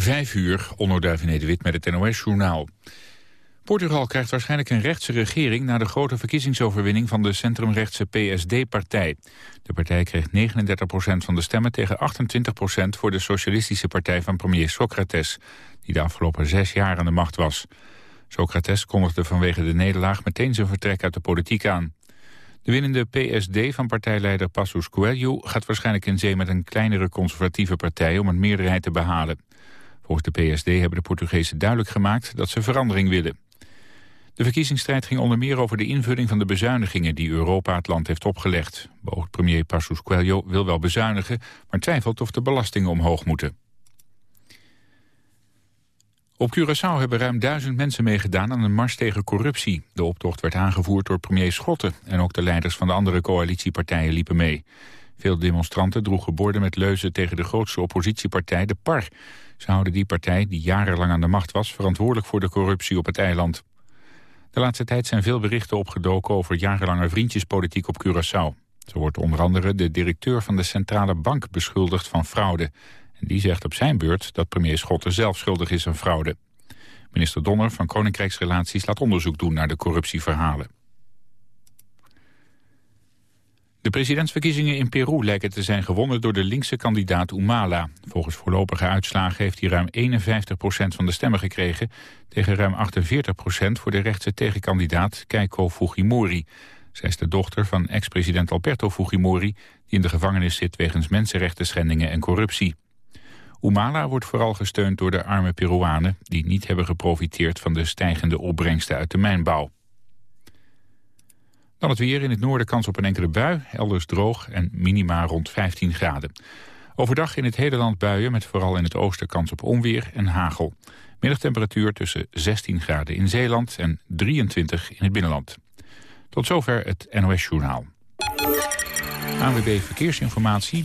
Vijf uur, Onno Wit met het NOS-journaal. Portugal krijgt waarschijnlijk een rechtse regering... na de grote verkiezingsoverwinning van de centrumrechtse PSD-partij. De partij kreeg 39% van de stemmen tegen 28% voor de socialistische partij van premier Socrates... die de afgelopen zes jaar aan de macht was. Socrates kondigde vanwege de nederlaag meteen zijn vertrek uit de politiek aan. De winnende PSD van partijleider Passos Coelho gaat waarschijnlijk in zee met een kleinere conservatieve partij om een meerderheid te behalen. Volgens de PSD hebben de Portugezen duidelijk gemaakt dat ze verandering willen. De verkiezingsstrijd ging onder meer over de invulling van de bezuinigingen die Europa het land heeft opgelegd. Beoogd premier Passos Coelho wil wel bezuinigen, maar twijfelt of de belastingen omhoog moeten. Op Curaçao hebben ruim duizend mensen meegedaan aan een mars tegen corruptie. De optocht werd aangevoerd door premier Schotten en ook de leiders van de andere coalitiepartijen liepen mee. Veel demonstranten droegen borden met leuzen tegen de grootste oppositiepartij, de PAR. Ze houden die partij, die jarenlang aan de macht was, verantwoordelijk voor de corruptie op het eiland. De laatste tijd zijn veel berichten opgedoken over jarenlange vriendjespolitiek op Curaçao. Zo wordt onder andere de directeur van de centrale bank beschuldigd van fraude. En die zegt op zijn beurt dat premier Schotten zelf schuldig is aan fraude. Minister Donner van Koninkrijksrelaties laat onderzoek doen naar de corruptieverhalen. De presidentsverkiezingen in Peru lijken te zijn gewonnen door de linkse kandidaat Humala. Volgens voorlopige uitslagen heeft hij ruim 51% van de stemmen gekregen... tegen ruim 48% voor de rechtse tegenkandidaat Keiko Fujimori. Zij is de dochter van ex-president Alberto Fujimori... die in de gevangenis zit wegens mensenrechten schendingen en corruptie. Humala wordt vooral gesteund door de arme Peruanen... die niet hebben geprofiteerd van de stijgende opbrengsten uit de mijnbouw. Dan het weer. In het noorden kans op een enkele bui. Elders droog en minima rond 15 graden. Overdag in het hele land buien met vooral in het oosten kans op onweer en hagel. Middagtemperatuur tussen 16 graden in Zeeland en 23 in het binnenland. Tot zover het NOS Journaal. ANWB Verkeersinformatie.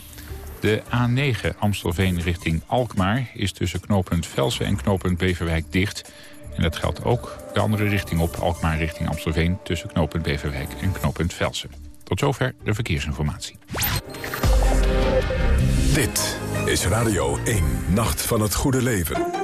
De A9 Amstelveen richting Alkmaar is tussen knooppunt Velsen en knooppunt Beverwijk dicht... En dat geldt ook de andere richting op, Alkmaar richting Amstelveen... tussen knooppunt Beverwijk en knooppunt Velsen. Tot zover de verkeersinformatie. Dit is Radio 1, Nacht van het Goede Leven.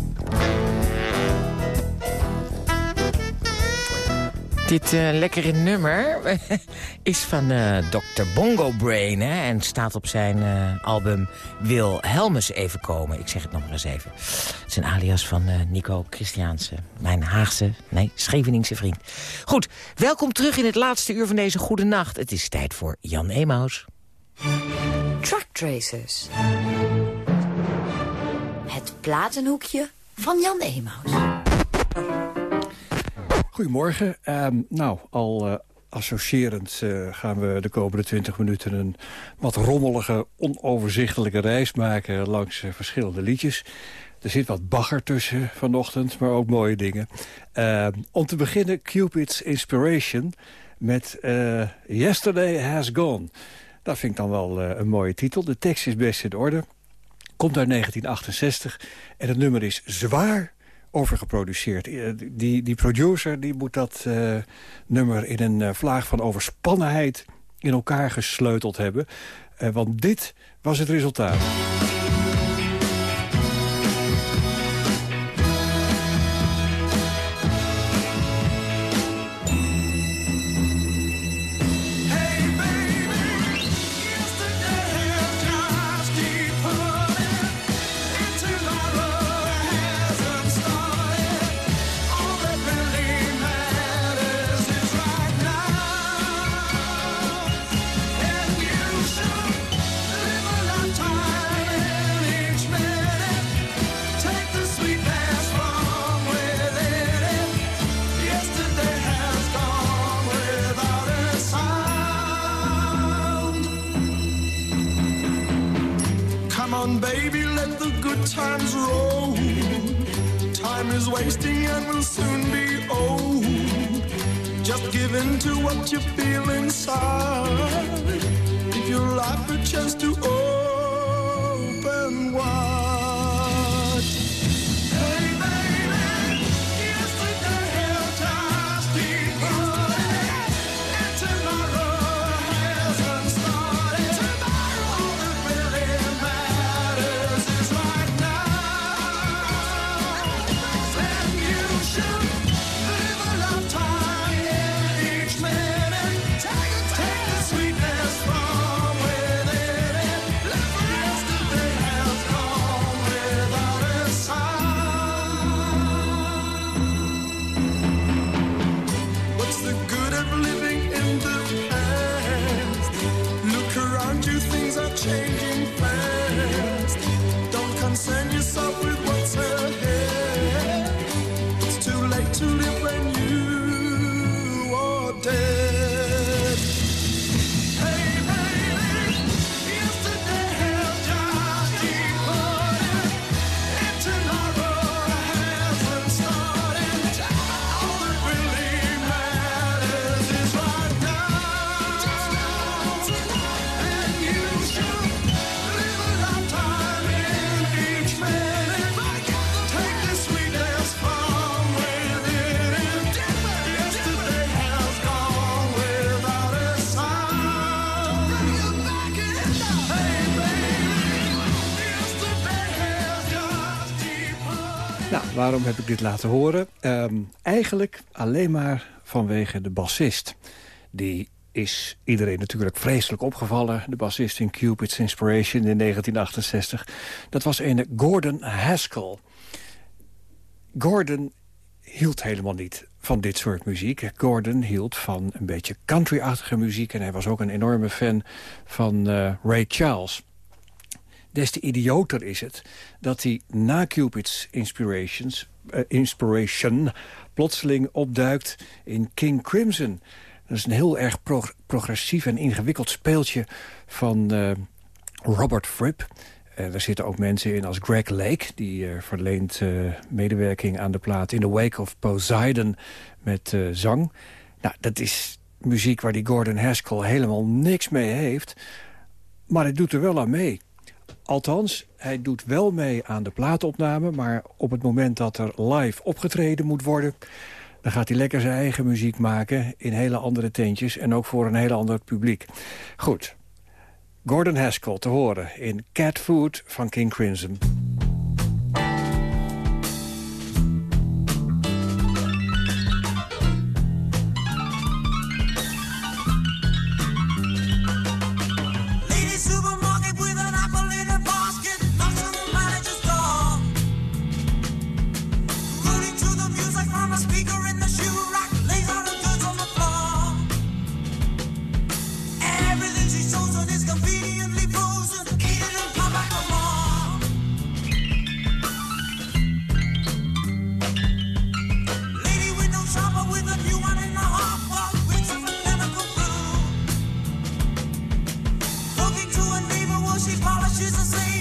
Dit uh, lekkere nummer is van eh, Dr. Bongo Brain... Hè, en staat op zijn uh, album Wil Helmus even komen. Ik zeg het nog maar eens even. Het is een alias van Nico Christiaanse, mijn Haagse, nee, Scheveningse vriend. Goed, welkom terug in het laatste uur van deze goede nacht. Het is tijd voor Jan Emaus. Truck Tracers. Het platenhoekje van Jan Emaus. Goedemorgen. Um, nou, al uh, associërend uh, gaan we de komende 20 minuten... een wat rommelige, onoverzichtelijke reis maken langs uh, verschillende liedjes. Er zit wat bagger tussen vanochtend, maar ook mooie dingen. Uh, om te beginnen Cupid's Inspiration met Yesterday Has Gone. Dat vind ik dan wel een mooie titel. De tekst is best in orde. Komt uit 1968 en het nummer is zwaar overgeproduceerd. Eh, die, die producer die moet dat uh, nummer in een uh, vlaag van overspannenheid in elkaar gesleuteld hebben. Want dit was het resultaat. On, baby, let the good times roll. Time is wasting and will soon be old. Just give in to what you feel inside. Give your life a chance to open wide. Waarom heb ik dit laten horen? Ehm, eigenlijk alleen maar vanwege de bassist. Die is iedereen natuurlijk vreselijk opgevallen. De bassist in Cupid's Inspiration in 1968. Dat was een Gordon Haskell. Gordon hield helemaal niet van dit soort muziek. Gordon hield van een beetje country-achtige muziek... en hij was ook een enorme fan van eh, Ray Charles. Des te idioter is het dat hij na Cupid's Inspirations, eh, Inspiration... plotseling opduikt in King Crimson. Dat is een heel erg pro- progressief en ingewikkeld speeltje van eh, Robert Fripp. Eh, er zitten ook mensen in als Greg Lake... die verleent medewerking aan de plaat In the Wake of Poseidon met zang. Nou, dat is muziek waar die Gordon Haskell helemaal niks mee heeft. Maar hij doet er wel aan mee. Althans, hij doet wel mee aan de plaatopname... maar op het moment dat er live opgetreden moet worden... dan gaat hij lekker zijn eigen muziek maken in hele andere tentjes... en ook voor een heel ander publiek. Goed, Gordon Haskell te horen in Cat Food van King Crimson. shoes are sleep.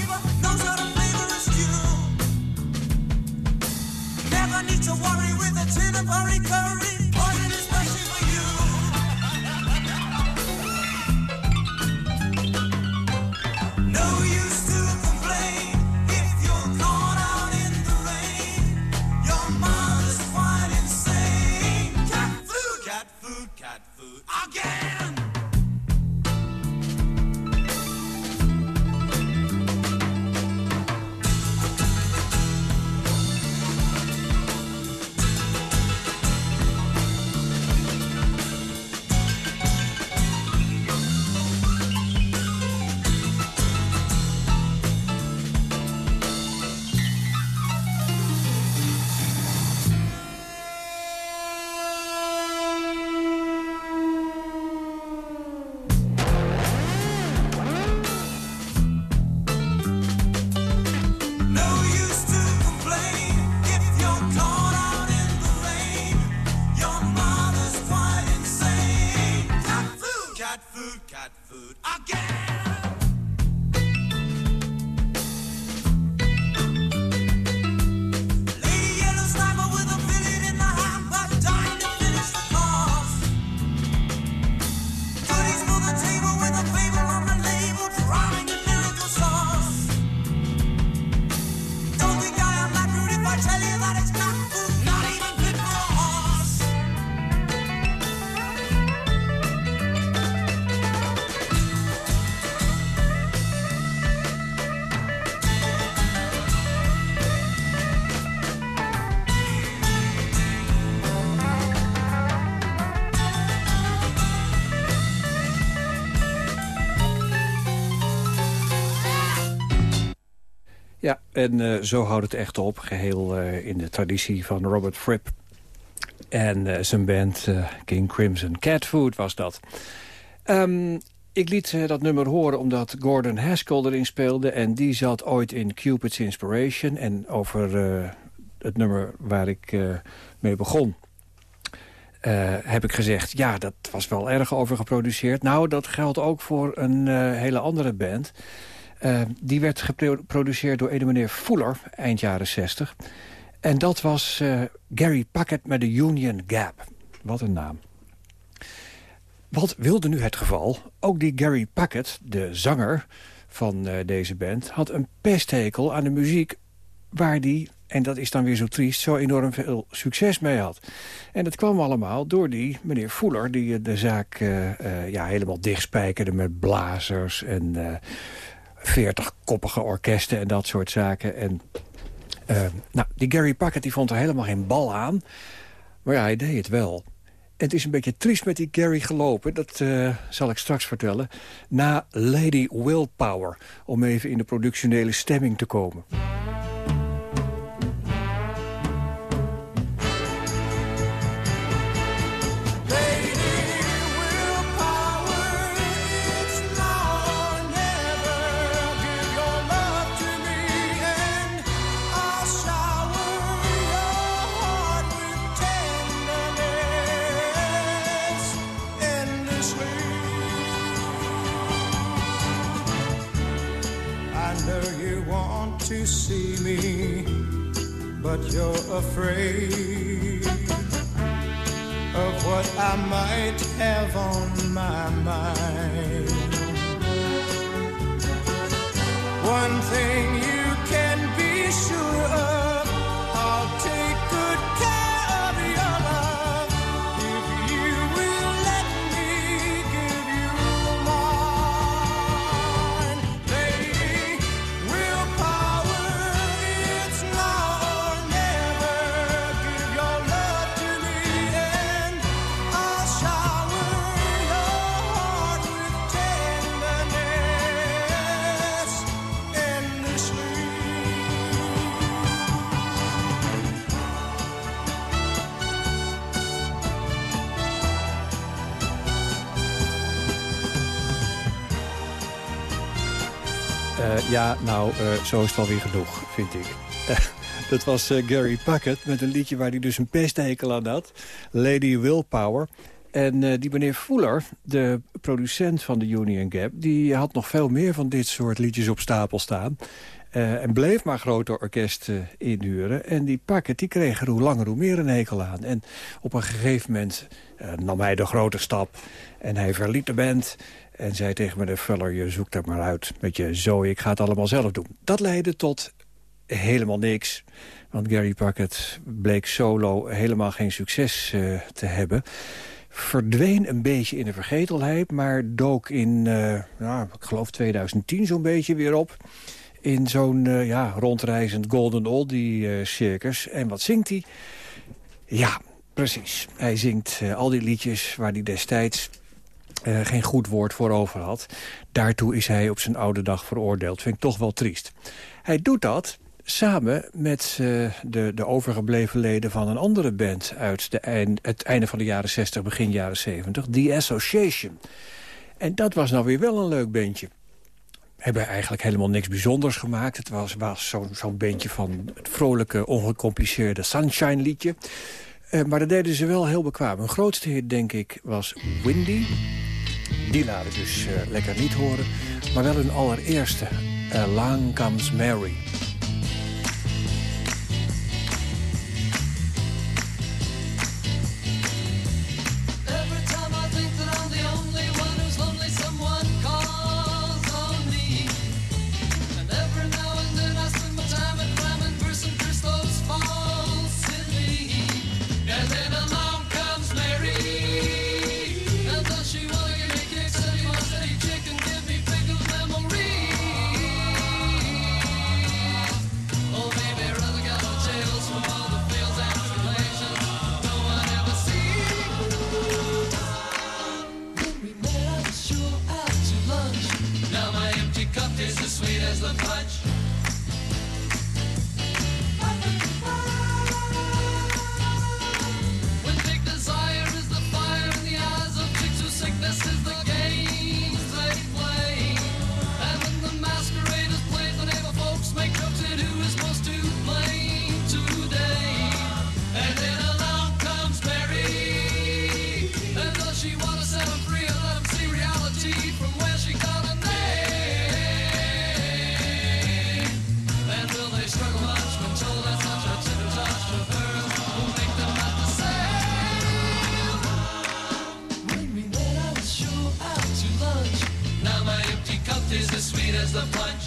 En eh, zo houdt het echt op, geheel eh, in de traditie van Robert Fripp. En eh, zijn band King Crimson Catfood was dat. Ehm, ik liet dat nummer horen omdat Gordon Haskell erin speelde... en die zat ooit in Cupid's Inspiration. En over het nummer waar ik mee begon... heb ik gezegd, ja, dat was wel erg overgeproduceerd. Nou, dat geldt ook voor een hele andere band. Eh, die werd geproduceerd door een meneer Fuller, eind jaren 60. En dat was eh, Gary Packett met de Union Gap. Wat een naam. Wat wilde nu het geval? Ook die Gary Packett, de zanger van eh, deze band... had een pesthekel aan de muziek waar die, en dat is dan weer zo triest... zo enorm veel succes mee had. En dat kwam allemaal door die meneer Fuller... die de zaak ja, helemaal dichtspijkerde met blazers... en veertigkoppige orkesten en dat soort zaken. En eh, nou, die Gary Packett die vond er helemaal geen bal aan. Maar ja, hij deed het wel. En het is een beetje triest met die Gary gelopen. Dat eh, zal ik straks vertellen. Na Lady Willpower. Om even in de productionele stemming te komen. You want to see me, but you're afraid of what I might have on my mind. One thing you ja, nou, eh, zo is het alweer genoeg, vind ik. Dat was eh, Gary Packett met een liedje waar hij dus een pesthekel aan had. Lady Willpower. En eh, die meneer Fuller, de producent van de Union Gap... die had nog veel meer van dit soort liedjes op stapel staan. En bleef maar grote orkesten inhuren. En die Packett die kreeg er hoe langer hoe meer een hekel aan. En op een gegeven moment nam hij de grote stap. En hij verliet de band... En zei tegen meneer Fuller, je zoekt er maar uit met je zooi, ik ga het allemaal zelf doen. Dat leidde tot helemaal niks. Want Gary Packett bleek solo helemaal geen succes eh, te hebben. Verdween een beetje in de vergetelheid, maar dook in, nou, ik geloof 2010 zo'n beetje weer op. In zo'n eh, ja, rondreizend Golden Oldie circus. En wat zingt hij? Ja, precies. Hij zingt al die liedjes waar hij destijds eh, geen goed woord voor over had. Daartoe is hij op zijn oude dag veroordeeld. Vind ik toch wel triest. Hij doet dat samen met eh, de, de overgebleven leden van een andere band... uit de eind, het einde van de jaren 60, begin jaren 70, The Association. En dat was nou weer wel een leuk bandje. Hebben eigenlijk helemaal niks bijzonders gemaakt. Het was, was zo'n zo'n bandje van het vrolijke, ongecompliceerde Sunshine Eh, maar dat deden ze wel heel bekwaam. Hun grootste hit, denk ik, was Windy. Die laten dus eh, lekker niet horen. Maar wel hun allereerste, Along Comes Mary. The punch.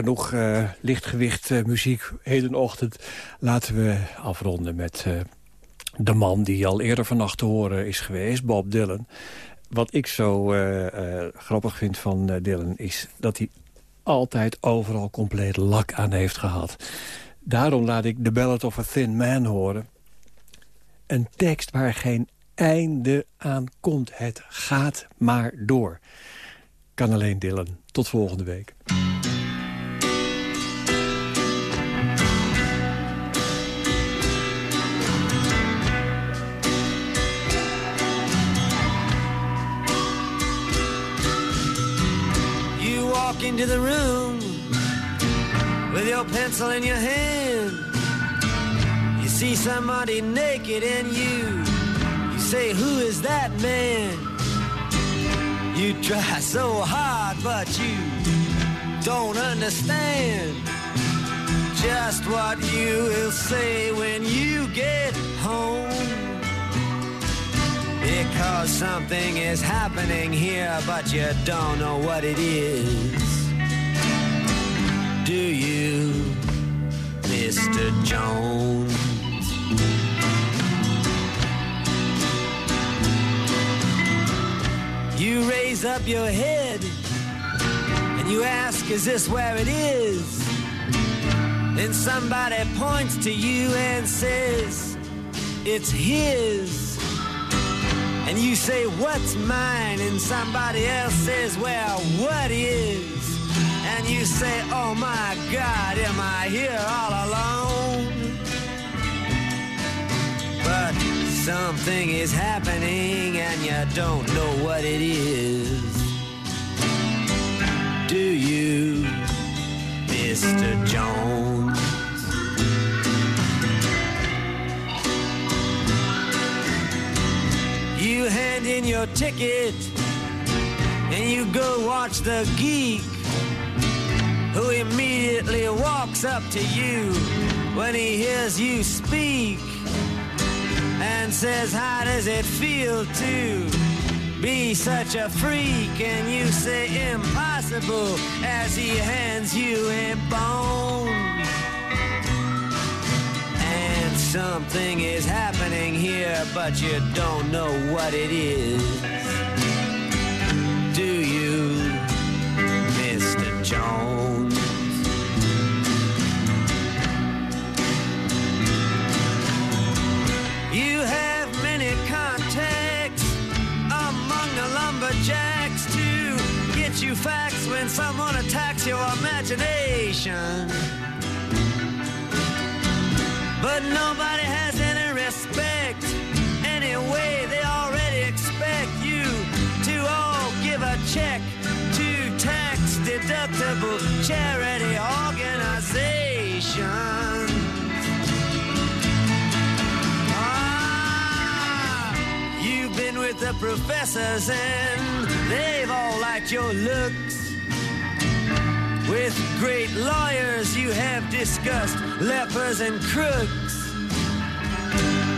Genoeg eh, lichtgewicht eh, muziek hedenochtend. Laten we afronden met eh, de man die al eerder vannacht te horen is geweest, Bob Dylan. Wat ik zo grappig vind van Dylan is dat hij altijd overal compleet lak aan heeft gehad. Daarom laat ik The Ballad of a Thin Man horen. Een tekst waar geen einde aan komt. Het gaat maar door. Kan alleen Dylan. Tot volgende week. Into the room with your pencil in your hand. You see somebody naked and you, you say, Who is that man? You try so hard, but you don't understand just what you will say when you get home. Because something is happening here, but you don't know what it is. Do you, Mr. Jones? You raise up your head and you ask, Is this where it is? Then somebody points to you and says, It's his. And you say, What's mine? And somebody else says, Well, what is? And you say, Oh my God, am I here all alone? But something is happening and you don't know what it is. Do you, Mr. Jones? You hand in your ticket and you go watch the geek who immediately walks up to you when he hears you speak and says, How does it feel to be such a freak? And you say, Impossible, as he hands you a bone. And something is happening here, but you don't know what it is. Do you, Mr. Jones? You have many contacts among the lumberjacks to get you facts when someone attacks your imagination. But nobody has any respect. Anyway, they already expect you to all give a check tax deductible charity organization. Ah, You've been with the professors and they've all liked your looks. With great lawyers, you have discussed lepers and crooks.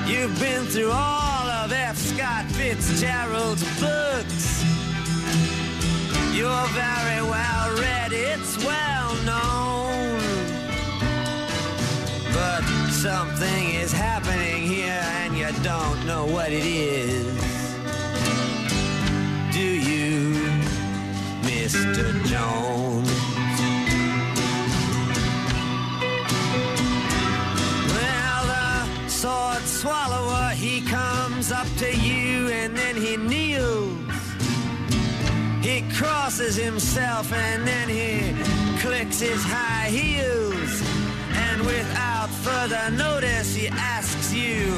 You've been through all of F. Scott Fitzgerald's books. You're very well read, it's well known. But something is happening here and you don't know what it is. Do you, Mr. Jones? Well, the sword swallower, he comes up to you and then he kneels. He crosses himself and then he clicks his high heels. And without further notice, he asks you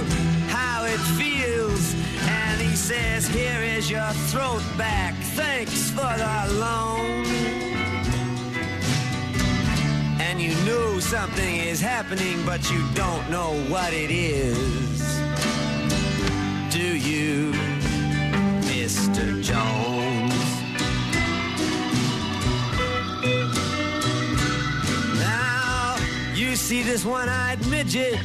how it feels. And he says, Here is your throat back. Thanks for the loan. And you know something is happening, but you don't know what it is. Do you, Mr. Jones? See this one-eyed midget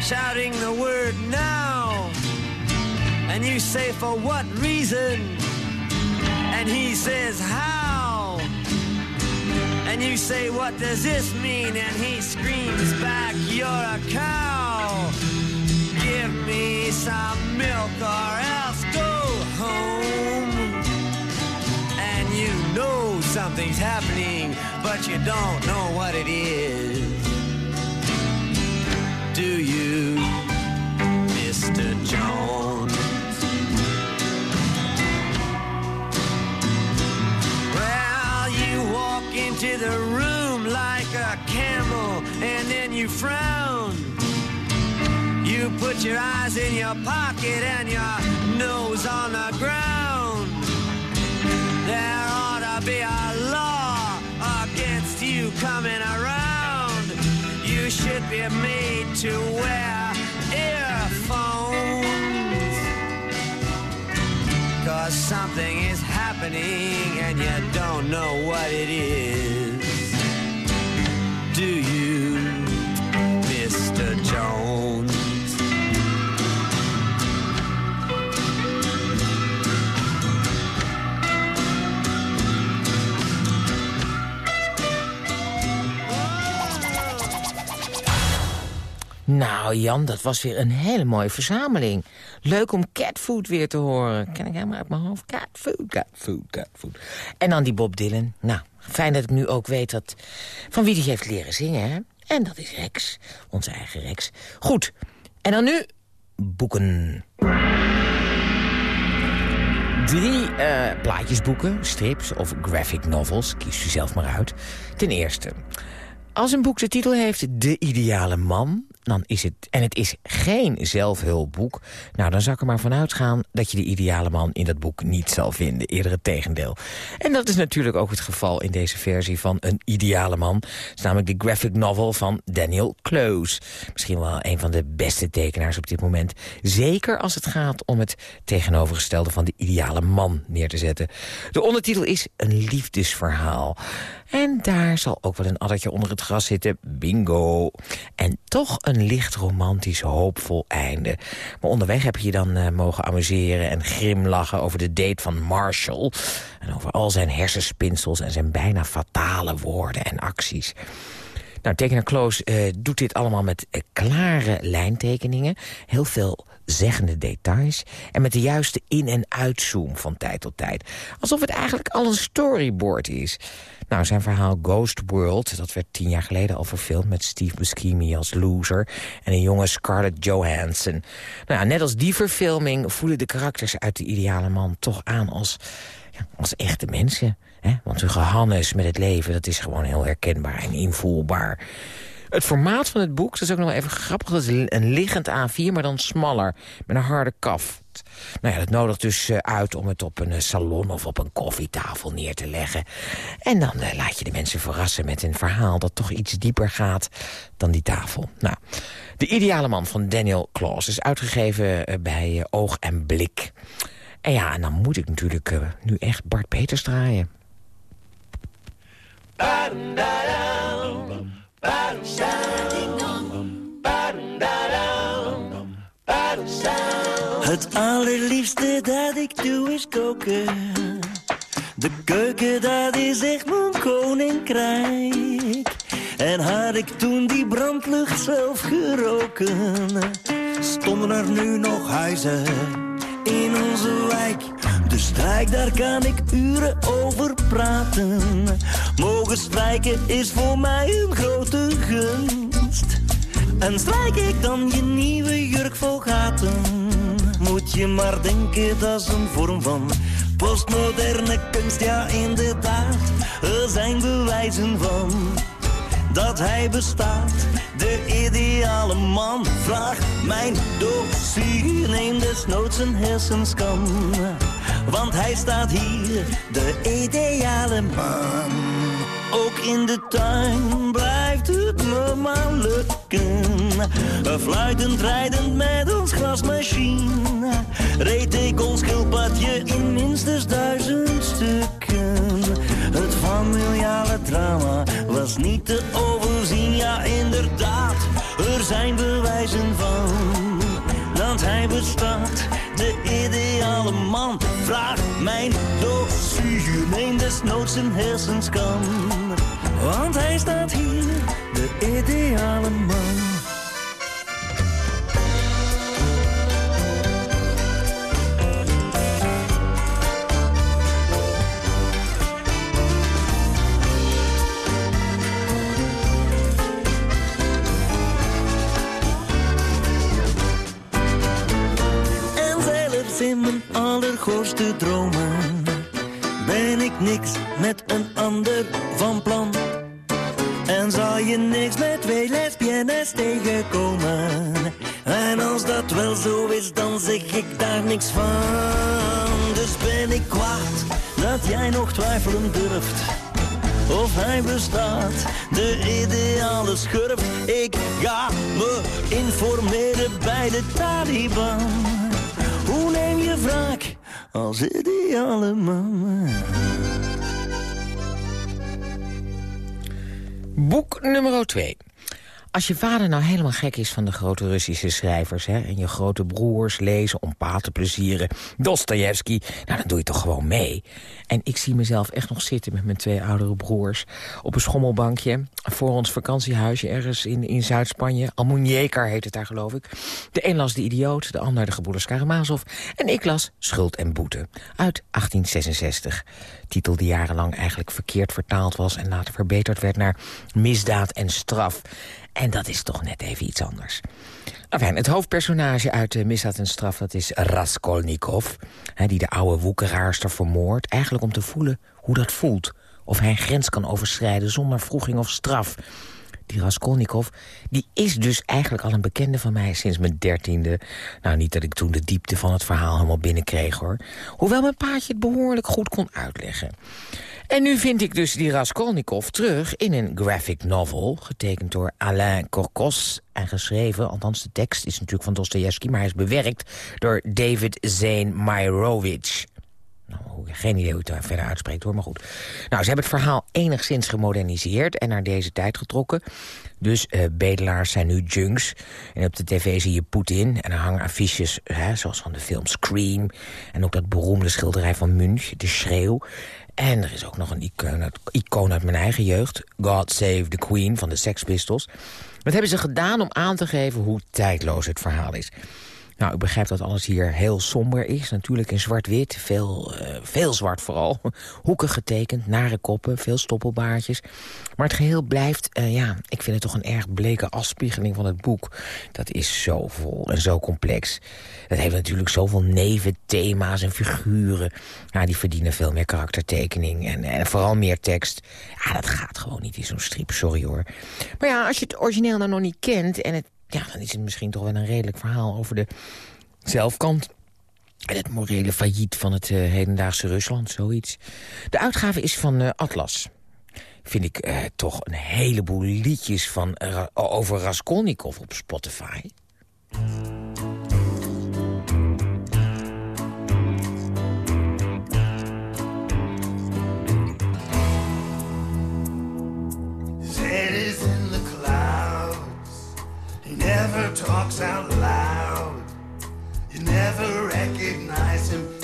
shouting the word now. And you say, for what reason? And he says, how? And you say, what does this mean? And he screams back, you're a cow. Give me some milk or else go home. And you know something's happening, but you don't know what it is. Do you, Mr. Jones? Well, you walk into the room like a camel and then you frown. You put your eyes in your pocket and your nose on the ground. There be a law against you coming around. You should be made to wear earphones. Cause something is happening and you don't know what it is. Nou, Jan, dat was weer een hele mooie verzameling. Leuk om catfood weer te horen. Ken ik helemaal uit mijn hoofd. Catfood, catfood, catfood. En dan die Bob Dylan. Nou, fijn dat ik nu ook weet dat... van wie die heeft leren zingen, hè? En dat is Rex, onze eigen Rex. Goed, en dan nu boeken. Drie eh, plaatjesboeken, strips of graphic novels. Kies u zelf maar uit. Ten eerste, als een boek de titel heeft De Ideale Man... Dan is het, en het is geen zelfhulpboek... nou, dan zou ik er maar vanuit gaan dat je de ideale man in dat boek niet zal vinden. Eerder het tegendeel. En dat is natuurlijk ook het geval in deze versie van Een Ideale Man. Het is namelijk de graphic novel van Daniel Close. Misschien wel een van de beste tekenaars op dit moment. Zeker als het gaat om het tegenovergestelde van de ideale man neer te zetten. De ondertitel is Een liefdesverhaal. En daar zal ook wel een addertje onder het gras zitten. Bingo. En toch een licht romantisch hoopvol einde. Maar onderweg heb je dan eh, mogen amuseren en grimlachen over de date van Marshall. En over al zijn hersenspinsels en zijn bijna fatale woorden en acties. Nou, tekenaar Kloos eh, doet dit allemaal met eh, klare lijntekeningen. Heel veel zeggende details. En met de juiste in- en uitzoom van tijd tot tijd. Alsof het eigenlijk al een storyboard is. Nou, zijn verhaal Ghost World, dat werd tien jaar geleden al verfilmd... met Steve Buscemi als loser en een jonge Scarlett Johansson. Nou net als die verfilming voelen de karakters uit de ideale man toch aan als, ja, als echte mensen. Hè? Want hun gehannes met het leven, dat is gewoon heel herkenbaar en invoelbaar. Het formaat van het boek, dat is ook nog wel even grappig... dat is een liggend A4, maar dan smaller, met een harde Nou ja, dat nodigt dus eh, uit om het op een eh, salon of op een koffietafel neer te leggen. En dan eh, laat je de mensen verrassen met een verhaal... dat toch iets dieper gaat dan die tafel. Nou, De Ideale Man van Daniel Klaus is uitgegeven bij Oog en Blik. En ja, en dan moet ik natuurlijk nu echt Bart Peters draaien. Het allerliefste dat ik doe is koken. De keuken, dat is echt mijn koninkrijk. En had ik toen die brandlucht zelf geroken, stonden er nu nog huizen in onze wijk. De strijk, daar kan ik uren over praten. Mogen strijken is voor mij een grote gunst. En strijk ik dan je nieuwe jurk vol gaten, moet je maar denken dat is een vorm van postmoderne kunst. Ja, inderdaad, er zijn bewijzen van dat hij bestaat. De ideale man, vraag mijn dossier. Neem desnoods een hersenscan, want hij staat hier, de ideale man. Ook in de tuin blijft het me maar lukken. Fluitend rijdend met ons grasmachine. Reed ik ons schildpadje in minstens duizend stukken. Het familiale drama was niet te overzien. Ja, inderdaad, er zijn bewijzen van dat hij bestaat. Ideale man, vraag mijn dossier. Desnoods een hersenscan, want hij staat hier, de ideale man. Allergrootste dromen ben ik niks met een ander van plan. En zal je niks met twee lesbiennes tegenkomen. En als dat wel zo is, dan zeg ik daar niks van. Dus ben ik kwaad dat jij nog twijfelen durft. Of hij bestaat, de ideale schurft. Ik ga me informeren bij de Taliban. Hoe neem je wraak als ideale man? Boek nummer 2. Als je vader nou helemaal gek is van de grote Russische schrijvers... Hè, en je grote broers lezen om pa te plezieren... Dostoevsky, nou dan doe je toch gewoon mee. En ik zie mezelf echt nog zitten met mijn twee oudere broers... op een schommelbankje voor ons vakantiehuisje ergens in, in Zuid-Spanje. Almuñécar heet het daar, geloof ik. De een las De Idioot, de ander De Gebroeders Karamazov... en ik las Schuld en Boete uit 1866. Titel die jarenlang eigenlijk verkeerd vertaald was... en later verbeterd werd naar Misdaad en Straf... En dat is toch net even iets anders. Het hoofdpersonage uit uh, Misdaad en Straf, dat is Raskolnikov. Hè, die de oude woekeraarster vermoordt. Eigenlijk om te voelen hoe dat voelt. Of hij een grens kan overschrijden zonder vroeging of straf. Die Raskolnikov, die is dus eigenlijk al een bekende van mij sinds mijn dertiende. Nou, niet dat ik toen de diepte van het verhaal helemaal binnenkreeg, hoor. Hoewel mijn paatje het behoorlijk goed kon uitleggen. En nu vind ik dus die Raskolnikov terug in een graphic novel... getekend door Alain Korkos en geschreven... althans de tekst is natuurlijk van Dostoevsky... maar hij is bewerkt door David Zane Mairovich. Nou, geen idee hoe het daar verder uitspreekt hoor, maar goed. Nou, ze hebben het verhaal enigszins gemoderniseerd en naar deze tijd getrokken. Dus uh, bedelaars zijn nu junks. En op de tv zie je Poetin en er hangen affiches, hè, zoals van de film Scream. En ook dat beroemde schilderij van Munch, De Schreeuw. En er is ook nog een icoon uit, mijn eigen jeugd. God Save the Queen van de Sex Pistols. Dat hebben ze gedaan om aan te geven hoe tijdloos het verhaal is. Nou, ik begrijp dat alles hier heel somber is. Natuurlijk in zwart-wit, veel, uh, veel zwart vooral. Hoeken getekend, nare koppen, veel stoppelbaardjes. Maar het geheel blijft, uh, ja, ik vind het toch een erg bleke afspiegeling van het boek. Dat is zo vol en zo complex. Het heeft natuurlijk zoveel neventhema's en figuren. Ja, die verdienen veel meer karaktertekening en, en vooral meer tekst. Ja, dat gaat gewoon niet in zo'n strip, sorry hoor. Maar ja, als je het origineel nou nog niet kent en het ja, dan is het misschien toch wel een redelijk verhaal over de zelfkant. En het morele failliet van het uh, hedendaagse Rusland, zoiets. De uitgave is van uh, Atlas. Vind ik uh, toch een heleboel liedjes van, over Raskolnikov op Spotify. Never talks out loud. You never recognize him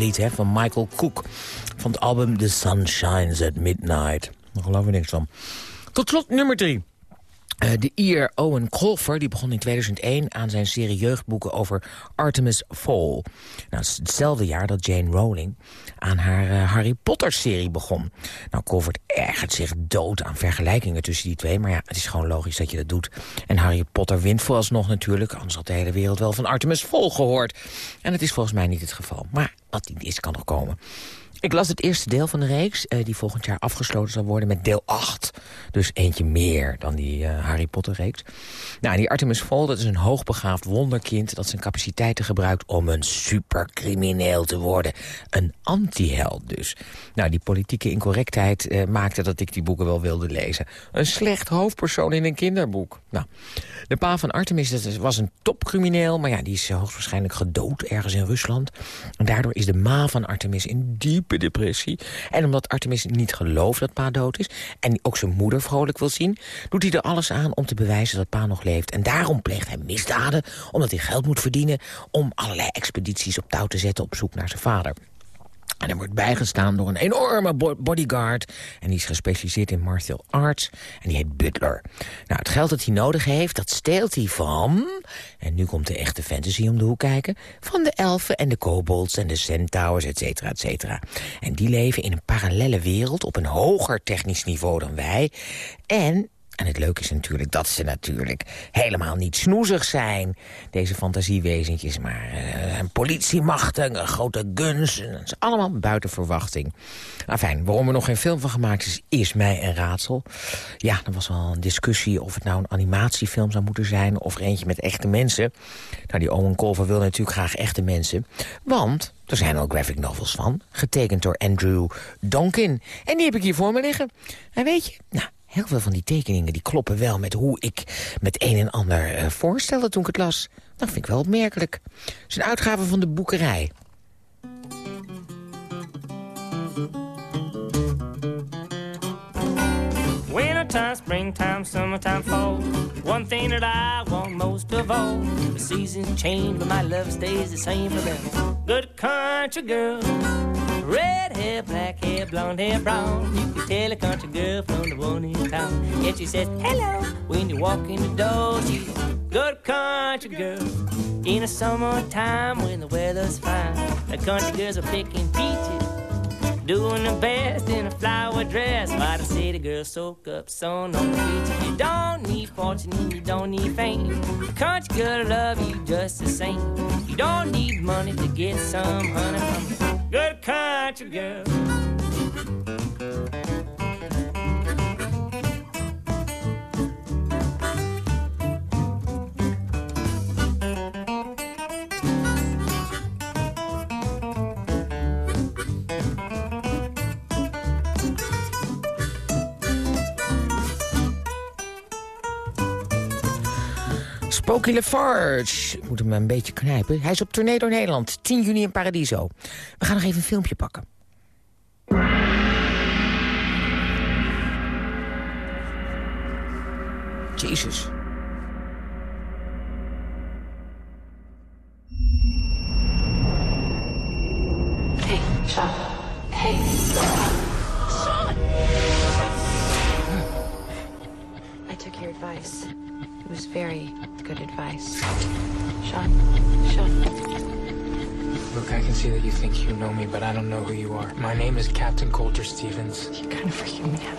lied van Michael Cook. Van het album The Sun Shines at Midnight. Daar geloof ik niks van. Tot slot nummer drie. Eh, de Ier Owen Colfer die begon in 2001 aan zijn serie jeugdboeken over Artemis Fall. Nou, is hetzelfde jaar dat Jane Rowling aan haar eh, Harry Potter-serie begon. Nou, Colfer ergert zich dood aan vergelijkingen tussen die twee... maar ja, het is gewoon logisch dat je dat doet. En Harry Potter wint vooralsnog natuurlijk... anders had de hele wereld wel van Artemis Fall gehoord. En het is volgens mij niet het geval. Maar wat niet is, kan nog komen. Ik las het eerste deel van de reeks, eh, die volgend jaar afgesloten zal worden met deel 8. Dus eentje meer dan die eh, Harry Potter reeks. Nou, die Artemis Fowl, dat is een hoogbegaafd wonderkind... dat zijn capaciteiten gebruikt om een supercrimineel te worden. Een antiheld dus. Nou, die politieke incorrectheid eh, maakte dat ik die boeken wel wilde lezen. Een slecht hoofdpersoon in een kinderboek. Nou, de pa van Artemis dat was een topcrimineel... maar ja, die is hoogstwaarschijnlijk gedood ergens in Rusland. En daardoor is de ma van Artemis in diepe depressie. En omdat Artemis niet gelooft dat pa dood is... en ook zijn moeder vrolijk wil zien... doet hij er alles aan om te bewijzen dat pa nog leeft. En daarom pleegt hij misdaden, omdat hij geld moet verdienen... om allerlei expedities op touw te zetten op zoek naar zijn vader. En hij wordt bijgestaan door een enorme bo- bodyguard. En die is gespecialiseerd in martial arts. En die heet Butler. Nou, het geld dat hij nodig heeft, dat steelt hij van... en nu komt de echte fantasy om de hoek kijken... van de elfen en de kobolds en de centaurs, et cetera, et cetera. En die leven in een parallelle wereld op een hoger technisch niveau dan wij. En... En het leuke is natuurlijk dat ze natuurlijk helemaal niet snoezig zijn. Deze fantasiewezentjes, maar eh, politiemachten, grote guns. Dat is allemaal buiten verwachting. Enfin, waarom er nog geen film van gemaakt is, is mij een raadsel. Ja, er was wel een discussie of het nou een animatiefilm zou moeten zijn... of eentje met echte mensen. Nou, die Owen Colfer wil natuurlijk graag echte mensen. Want er zijn al graphic novels van, getekend door Andrew Donkin. En die heb ik hier voor me liggen. En weet je, nou, heel veel van die tekeningen die kloppen wel met hoe ik met een en ander eh, voorstelde toen ik het las. Dat vind ik wel opmerkelijk. Het is een uitgave van de boekerij. Wintertime, springtime, summertime, fall. One thing that I want most of all. The seasons change, but my love stays the same forever. Good country girl. Red hair, black hair, blonde hair, brown. You can tell a country girl from the one in town. Yet she says hello when you walk in the door. She's good country girl. In the summertime when the weather's fine, the country girls are picking peaches. Doing the best in a flower dress. While the city girls soak up sun on the beach? You don't need fortune and you don't need fame. Country girl love you just the same. You don't need money to get some honey from a good country girl Pokey Lafarge. Ik moet hem een beetje knijpen. Hij is op tournee door Nederland. 10 juni in Paradiso. We gaan nog even een filmpje pakken. Jezus. Hey, Sean. Hey. Sean! I took your advice. It was very good advice. Sean. Sean. Look, I can see that you think you know me, but I don't know who you are. My name is Captain Coulter Stevens. You're kind of freaking me out.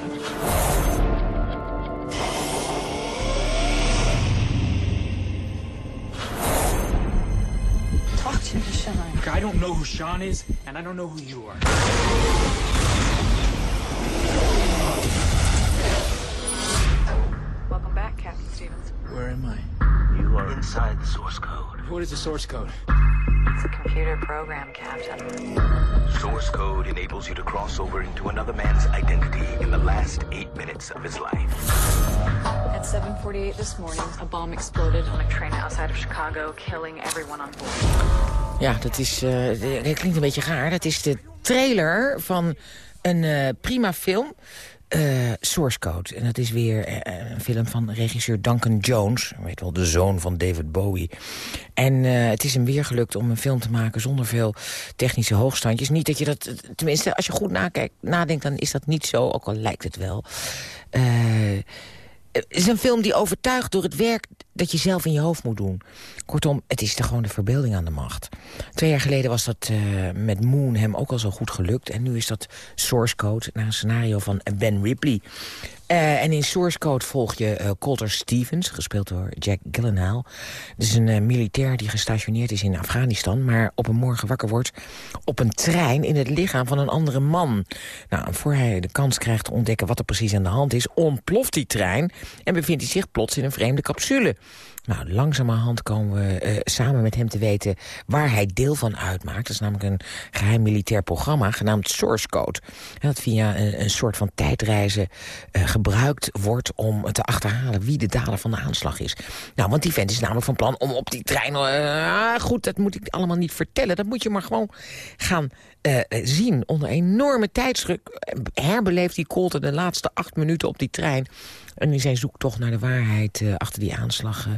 Talk to me, Sean. Look, I don't know who Sean is, and I don't know who you are. Welcome back, Captain Stevens. Where am I? You are inside the source code. What is the source code? It's a computer program, Captain. Source code enables you to cross over into another man's identity in the last eight minutes of his life. At 7:48 this morning, a bomb exploded on a train outside of Chicago, killing everyone on board. Ja, dat is. eh, dat klinkt een beetje raar. Dat is de trailer van een eh, prima film. Eh, Source Code. En dat is weer eh, een film van regisseur Duncan Jones. Weet wel, de zoon van David Bowie. En eh, het is hem weer gelukt om een film te maken zonder veel technische hoogstandjes. Niet dat je dat... Tenminste, als je goed nakijkt, nadenkt, dan is dat niet zo. Ook al lijkt het wel. Eh, het is een film die overtuigt door het werk dat je zelf in je hoofd moet doen. Kortom, het is er gewoon de verbeelding aan de macht. Twee jaar geleden was dat eh, met Moon hem ook al zo goed gelukt. En nu is dat Source Code naar een scenario van Ben Ripley. Eh, en in Source Code volg je eh, Colter Stevens, gespeeld door Jack Gyllenhaal. Dat is een eh, militair die gestationeerd is in Afghanistan... maar op een morgen wakker wordt op een trein in het lichaam van een andere man. Nou, voor hij de kans krijgt te ontdekken wat er precies aan de hand is... ontploft die trein en bevindt hij zich plots in een vreemde capsule. Nou, langzamerhand komen we eh, samen met hem te weten waar hij deel van uitmaakt. Dat is namelijk een geheim militair programma genaamd Source Code. En dat via een, een soort van tijdreizen eh, gebruikt wordt om te achterhalen wie de dader van de aanslag is. Nou, want die vent is namelijk van plan om op die trein... eh, goed, dat moet ik allemaal niet vertellen. Dat moet je maar gewoon gaan eh, zien. Onder enorme tijdsdruk eh, herbeleeft die Colter de laatste acht minuten op die trein... En in zijn zoektocht naar de waarheid eh, achter die aanslag... eh,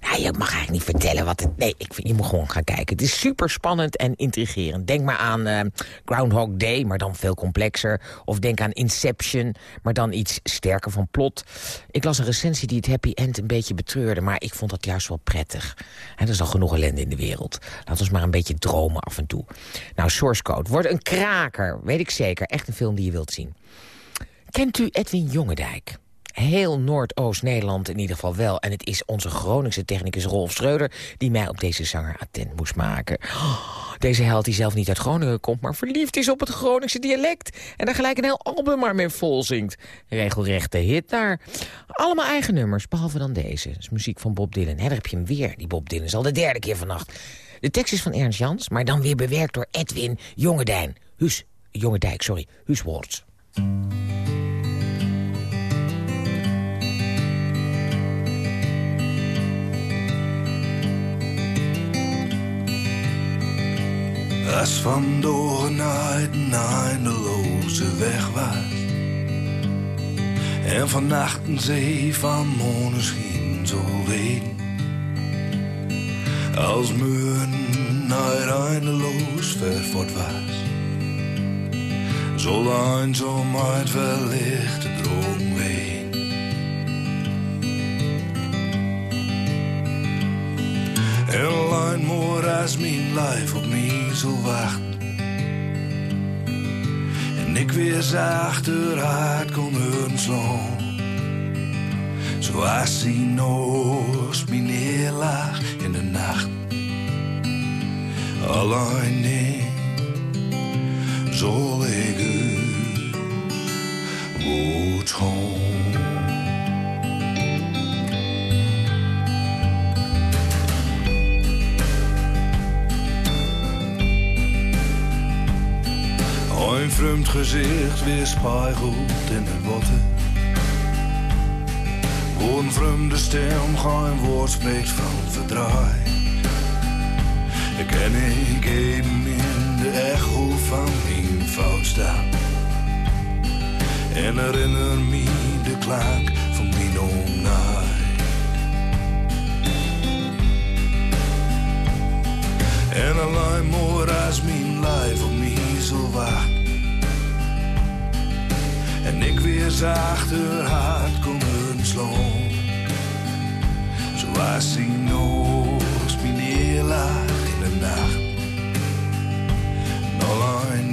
ja, je mag eigenlijk niet vertellen wat het... Nee, ik vind, je moet gewoon gaan kijken. Het is super spannend en intrigerend. Denk maar aan eh, Groundhog Day, maar dan veel complexer. Of denk aan Inception, maar dan iets sterker van plot. Ik las een recensie die het happy end een beetje betreurde... maar ik vond dat juist wel prettig. En er is al genoeg ellende in de wereld. Laten we maar een beetje dromen af en toe. Nou, Source Wordt een kraker, weet ik zeker. Echt een film die je wilt zien. Kent u Edwin Jongendijk? Heel Noordoost-Nederland in ieder geval wel. En het is onze Groningse technicus Rolf Schreuder... die mij op deze zanger attent moest maken. Oh, deze held die zelf niet uit Groningen komt... maar verliefd is op het Groningse dialect. En daar gelijk een heel album maar mee vol zingt. Regelrechte hit daar. Allemaal eigen nummers, behalve dan deze. Dat is muziek van Bob Dylan. Hè, heb je hem weer, die Bob Dylan. is al de derde keer vannacht. De tekst is van Ernst Jans, maar dan weer bewerkt door Edwin Jongendijn. Huus, Jongendijk, sorry. Huus Worts. Als van doornaait een eindeloze weg was. En vannacht een zee van moneschien zo ween. Als muren naar eindeloos ver voort was. Zo eenzaamheid wellicht de droom ween. En lang more als mijn lijf op mij zal wachten. En ik weer achteruit kon hun slaan. Zoals hij nooit mij neerlag in de nacht. Alleen ik zal ik moet gaan. Een vreemd gezicht in het water. Voor een vreemde stem geen woord spreekt van verdraai. Ken ik even in de echo van mijn fout staan. En herinner me de klank van mijn omnaai. En alleen maar als mijn lijf op mij zal wacht. En ik weer zachter hart Mij neerlag in de nacht. En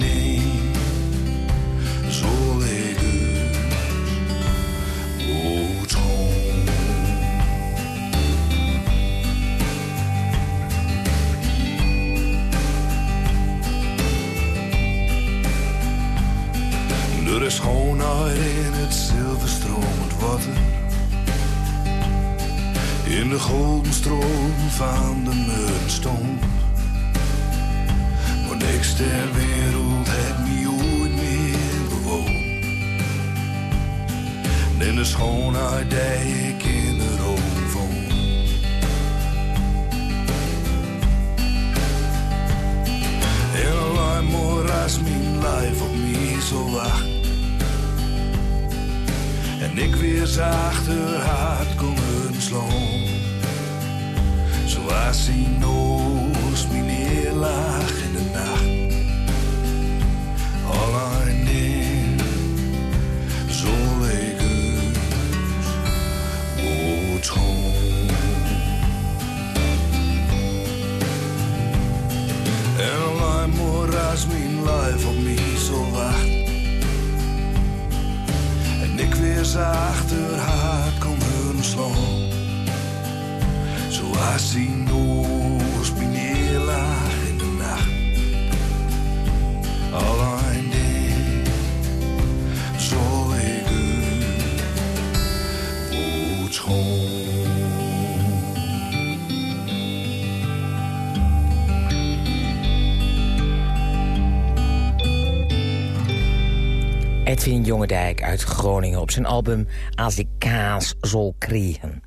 Edwin Jongendijk uit Groningen op zijn album Als ik kaas zal kriegen.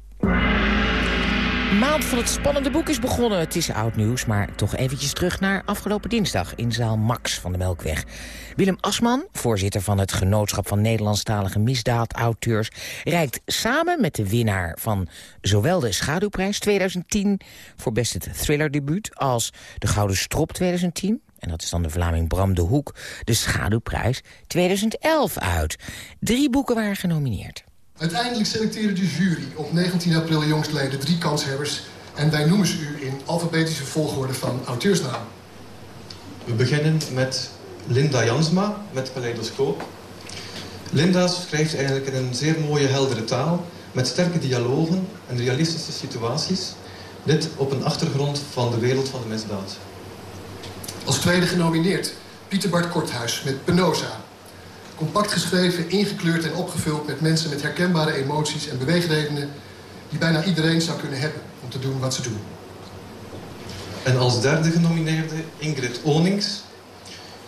Maand van het spannende boek is begonnen. Het is oud nieuws, maar toch eventjes terug naar afgelopen dinsdag... in zaal Max van de Melkweg. Willem Asman, voorzitter van het Genootschap van Nederlandstalige Misdaadauteurs... reikt samen met de winnaar van zowel de Schaduwprijs 2010... voor best het thrillerdebuut als de Gouden Strop 2010 en dat is dan de Vlaming Bram de Hoek, de Schaduwprijs 2011 uit. Drie boeken waren genomineerd. Uiteindelijk selecteerde de jury op 19 april jongstleden drie kanshebbers... en wij noemen ze u in alfabetische volgorde van auteursnaam. We beginnen met Linda Jansma met Kaleidoscoop. Linda schrijft eigenlijk in een zeer mooie, heldere taal... met sterke dialogen en realistische situaties. Dit op een achtergrond van de wereld van de misdaad. Als tweede genomineerd Pieter Bart Korthuis met Penosa. Compact geschreven, ingekleurd en opgevuld met mensen met herkenbare emoties en beweegredenen... die bijna iedereen zou kunnen hebben om te doen wat ze doen. En als derde genomineerde Ingrid Onings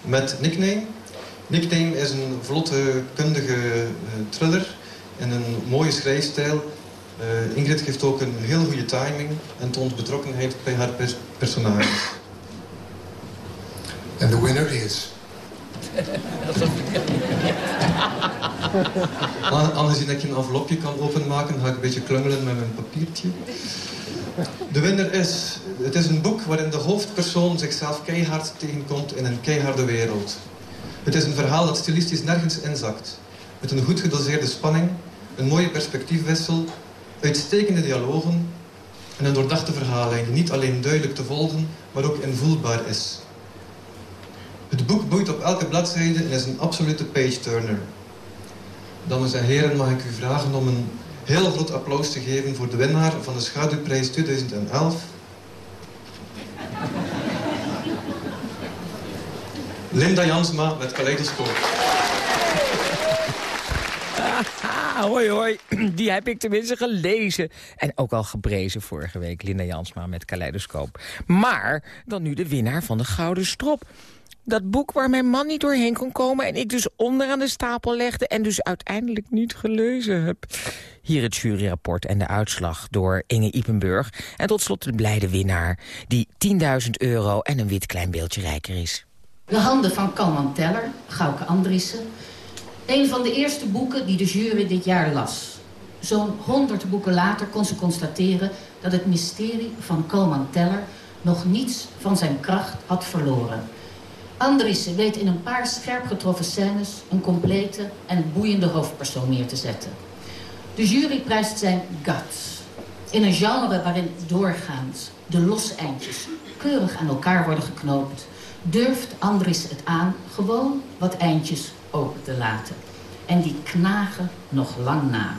met Nickname. Nickname is een vlotte, kundige eh, thriller en een mooie schrijfstijl. Eh, Ingrid geeft ook een heel goede timing en toont betrokkenheid bij haar pers- personage. En de winner is... Aangezien ik een envelopje kan openmaken, ga ik een beetje klungelen met mijn papiertje. De winnaar is... Het is een boek waarin de hoofdpersoon zichzelf keihard tegenkomt in een keiharde wereld. Het is een verhaal dat stilistisch nergens inzakt. Met een goed gedoseerde spanning, een mooie perspectiefwissel, uitstekende dialogen en een doordachte verhaallijn die niet alleen duidelijk te volgen, maar ook invoelbaar is. Het boek boeit op elke bladzijde en is een absolute page-turner. Dames en heren, mag ik u vragen om een heel groot applaus te geven voor de winnaar van de Schaduwprijs 2011. Linda Jansma met Kaleidoscoop. Ah, hoi hoi, die heb ik tenminste gelezen. En ook al geprezen vorige week, Linda Jansma met Kaleidoscoop. Maar dan nu de winnaar van de Gouden Strop. Dat boek waar mijn man niet doorheen kon komen... en ik dus onderaan de stapel legde... en dus uiteindelijk niet gelezen heb. Hier het juryrapport en de uitslag door Inge Ipenburg. En tot slot de blijde winnaar... die 10.000 euro en een wit klein beeldje rijker is. De handen van Kalman Teller, Gauke Andriessen. Een van de eerste boeken die de jury dit jaar las. Zo'n honderd boeken later kon ze constateren dat het mysterie van Kalman Teller nog niets van zijn kracht had verloren. Andriessen weet in een paar scherp getroffen scènes een complete en boeiende hoofdpersoon neer te zetten. De jury prijst zijn guts. In een genre waarin doorgaans de losse eindjes keurig aan elkaar worden geknoopt, durft Andries het aan gewoon wat eindjes open te laten. En die knagen nog lang na.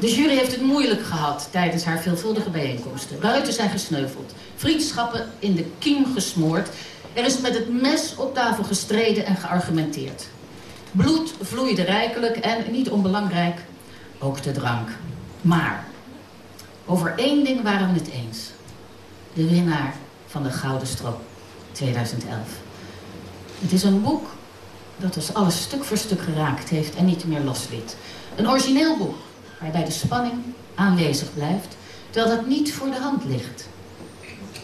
De jury heeft het moeilijk gehad tijdens haar veelvuldige bijeenkomsten. Ruiten zijn gesneuveld, vriendschappen in de kiem gesmoord. Er is met het mes op tafel gestreden en geargumenteerd. Bloed vloeide rijkelijk en, niet onbelangrijk, ook de drank. Maar over één ding waren we het eens. De winnaar van de Gouden Strop 2011. Het is een boek dat ons alles stuk voor stuk geraakt heeft en niet meer losliet. Een origineel boek waarbij de spanning aanwezig blijft, terwijl dat niet voor de hand ligt.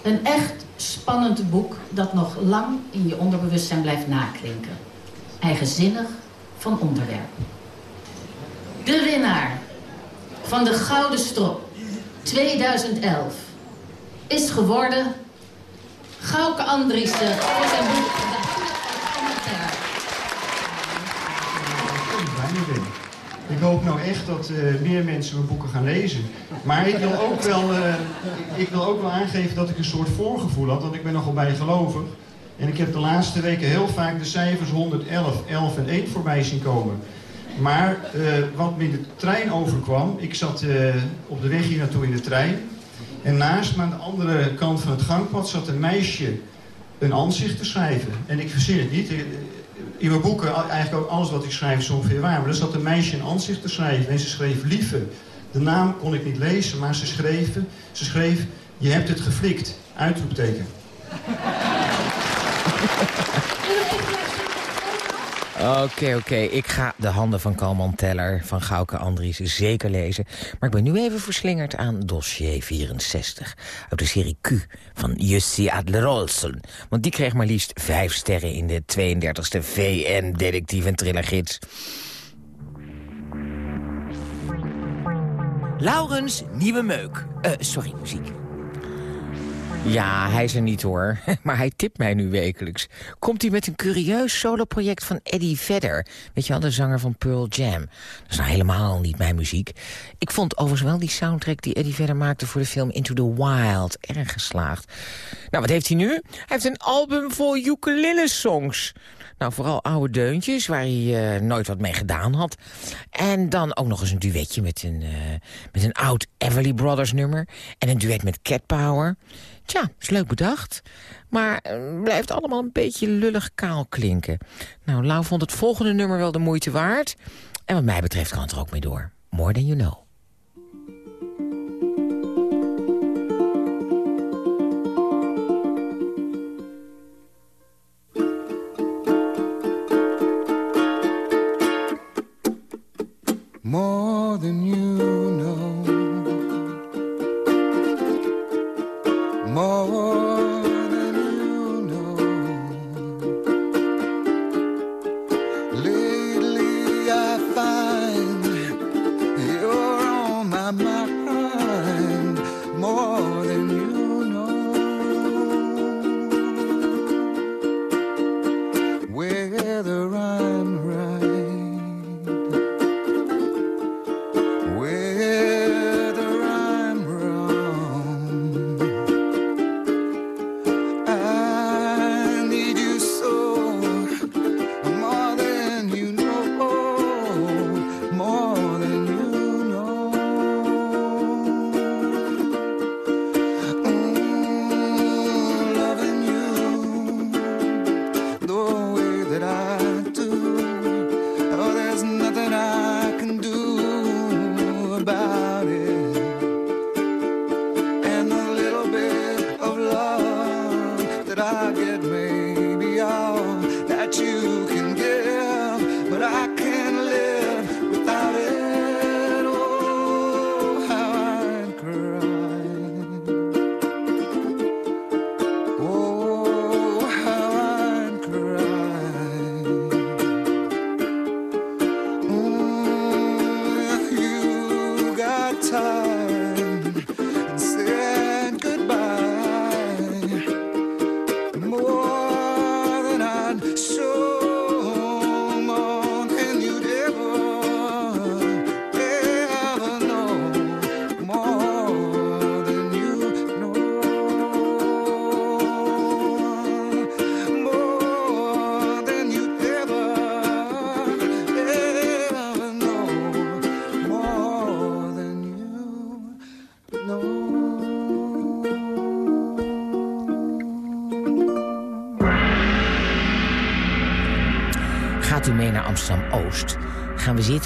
Een echt spannend boek dat nog lang in je onderbewustzijn blijft naklinken. Eigenzinnig van onderwerp. De winnaar van de Gouden Strop 2011 is geworden Gauke Andriessen voor zijn boek ben. Ik hoop nou echt dat eh, meer mensen mijn boeken gaan lezen. Maar ik wil, ook wel, eh, ik wil ook wel aangeven dat ik een soort voorgevoel had, want ik ben nogal bijgelovig. En ik heb de laatste weken heel vaak de cijfers 111, 11 en 1 voorbij zien komen. Maar eh, wat me in de trein overkwam, ik zat op de weg hier naartoe in de trein. En naast me aan de andere kant van het gangpad zat een meisje een aanzicht te schrijven. En ik verzin het niet. In mijn boeken, eigenlijk ook alles wat ik schrijf is ongeveer waar. Maar er zat een meisje een aanzicht te schrijven en ze schreef lieve. De naam kon ik niet lezen, maar ze schreef, ze schreef je hebt het geflikt. Uitroepteken. Oké, oké. Ik ga de handen van Kalman Teller van Gauke Andries zeker lezen. Maar ik ben nu even verslingerd aan dossier 64. Uit de serie Q van Jussi Adler-Olsen. Want die kreeg maar liefst vijf sterren in de 32e VN-detectief en thrillergids. Laurens Nieuwe Meuk. Eh, sorry, muziek. Ja, hij is er niet hoor. Maar hij tipt mij nu wekelijks. Komt hij met een curieus soloproject van Eddie Vedder. Weet je wel, de zanger van Pearl Jam. Dat is nou helemaal niet mijn muziek. Ik vond overigens wel die soundtrack die Eddie Vedder maakte... voor de film Into the Wild erg geslaagd. Nou, wat heeft hij nu? Hij heeft een album vol ukulele-songs. Nou, vooral oude deuntjes waar hij eh, nooit wat mee gedaan had. En dan ook nog eens een duetje met een, eh, met een oud Everly Brothers nummer. En een duet met Cat Power. Tja, is leuk bedacht. Maar eh, blijft allemaal een beetje lullig kaal klinken. Nou, Lau vond het volgende nummer wel de moeite waard. En wat mij betreft kan het er ook mee door. More Than You Know.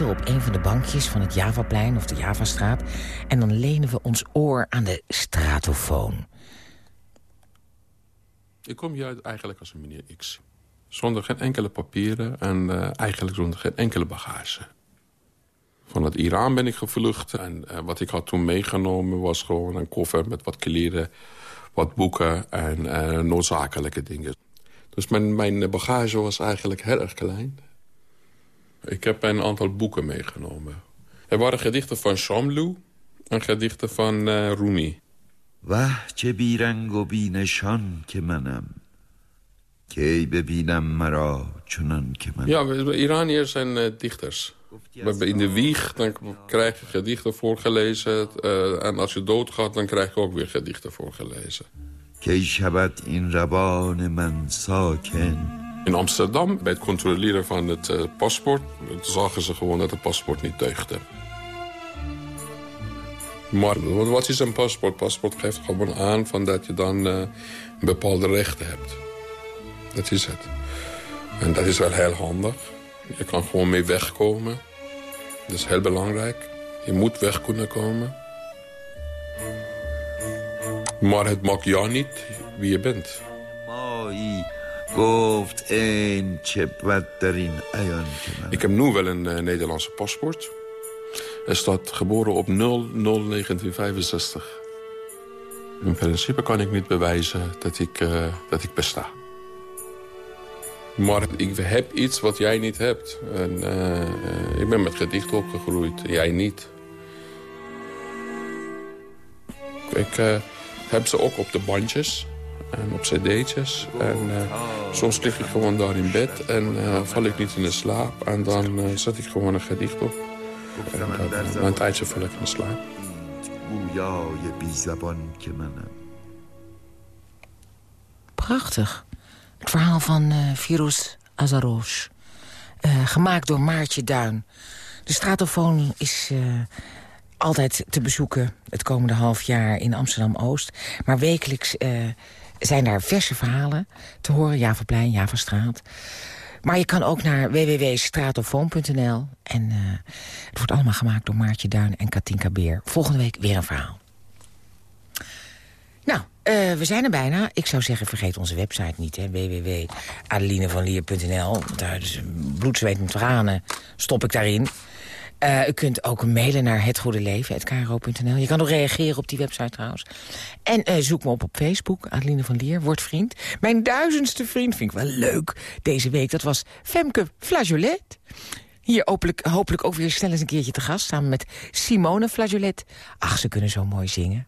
Op een van de bankjes van het Javaplein of de Javastraat... en dan lenen we ons oor aan de stratofoon. Ik kom hier eigenlijk als een meneer X. Zonder geen enkele papieren en eh, eigenlijk zonder geen enkele bagage. Van het Iran ben ik gevlucht. En eh, wat ik had toen meegenomen was gewoon een koffer met wat kleren, wat boeken en eh, noodzakelijke dingen. Dus mijn, mijn bagage was eigenlijk heel erg klein. Ik heb een aantal boeken meegenomen. Er waren gedichten van Shamlu en gedichten van eh, Rumi. وه چه بیرنگ و بینشان که منم کی ببینم مرا چنان که من Ja, we- we- Iraniërs zijn eh, dichters. We hebben in de wieg dan krijg je gedichten voorgelezen. eh, en als je doodgaat, dan krijg je ook weer gedichten voorgelezen. کی شود این روان من ساکن in Amsterdam, bij het controleren van het eh, paspoort... zagen ze gewoon dat het paspoort niet deugde. Maar wat is een paspoort? Paspoort geeft gewoon aan van dat je dan eh, bepaalde rechten hebt. Dat is het. En dat is wel heel handig. Je kan gewoon mee wegkomen. Dat is heel belangrijk. Je moet weg kunnen komen. Maar het maakt jou niet wie je bent. Mooi koopt eentje wat erin. Ik heb nu wel een eh, Nederlandse paspoort. Er staat geboren op 001965. In principe kan ik niet bewijzen dat ik, eh, dat ik besta. Maar ik heb iets wat jij niet hebt. En, eh, ik ben met gedichten opgegroeid, jij niet. Ik heb ze ook op de bandjes en op cd'tjes. En eh, soms lig ik gewoon daar in bed en eh, val ik niet in de slaap. En dan uh, zet ik gewoon een gedicht op. En dan, na een tijdje val ik in de slaap. Prachtig. Het verhaal van Virus Azaroos. gemaakt door Maartje Duin. De Stratofoon is altijd te bezoeken het komende half jaar in Amsterdam-Oost. Maar wekelijks zijn daar verse verhalen te horen. Javaplein, Javastraat. Maar je kan ook naar www.stratofoon.nl. En eh, het wordt allemaal gemaakt door Maartje Duin en Katinka Beer. Volgende week weer een verhaal. Nou, eh, we zijn er bijna. Ik zou zeggen, vergeet onze website niet, www.adelinevanlier.nl. Daar is bloed, zweet en tranen stop ik daarin. Eh, u kunt ook mailen naar hetgoedeleven.kro.nl. Je kan ook reageren op die website trouwens. En eh, zoek me op op Facebook, Adeline van Lier, word vriend. Mijn duizendste vriend vind ik wel leuk deze week. Dat was Femke Flageolet. Hier hopelijk, hopelijk ook weer snel eens een keertje te gast... samen met Simone Flageolet. Ach, ze kunnen zo mooi zingen.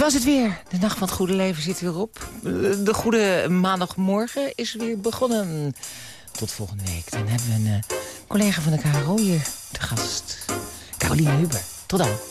Was het weer. De Nacht van het Goede Leven zit weer op. De goede maandagmorgen is weer begonnen. Tot volgende week. Dan hebben we een eh, collega van de KRO hier te gast. Caroline Huber. Tot dan.